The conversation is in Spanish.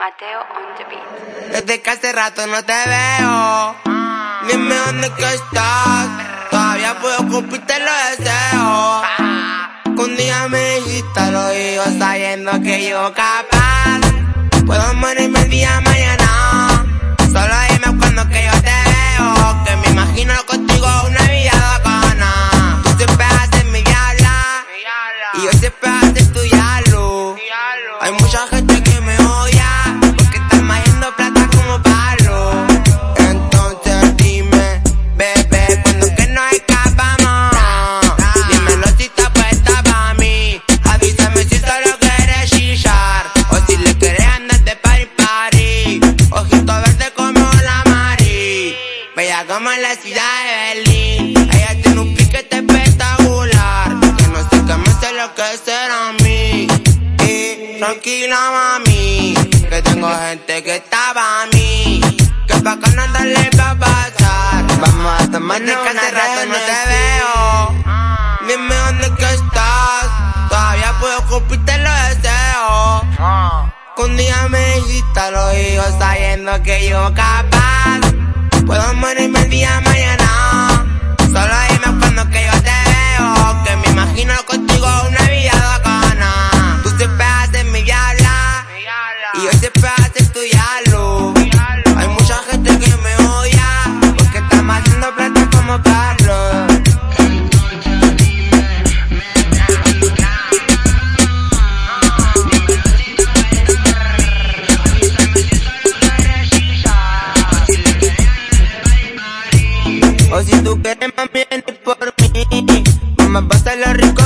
Mateo on the beat. Desde que hace rato no te veo. Dime dónde que estás. Todavía puedo cumplirte los deseos. Un día me dijiste lo digo sabiendo que yo capaz. En la ciudad de Berlín. Ella tiene un piquete espectacular. Que no sé qué me sé lo que será a mí. Y tranquila mami, que tengo gente que estaba a mí. Que pa' acá no darle pa' pasar. Vamos a tomarnos que hace rato no te veo. Dime dónde que estás. Todavía puedo cumplirte los deseos. Que un día me dijiste lo digo sabiendo que yo capaz. O si tú quieres, mami, viene por mí. Mamá, pásala rico.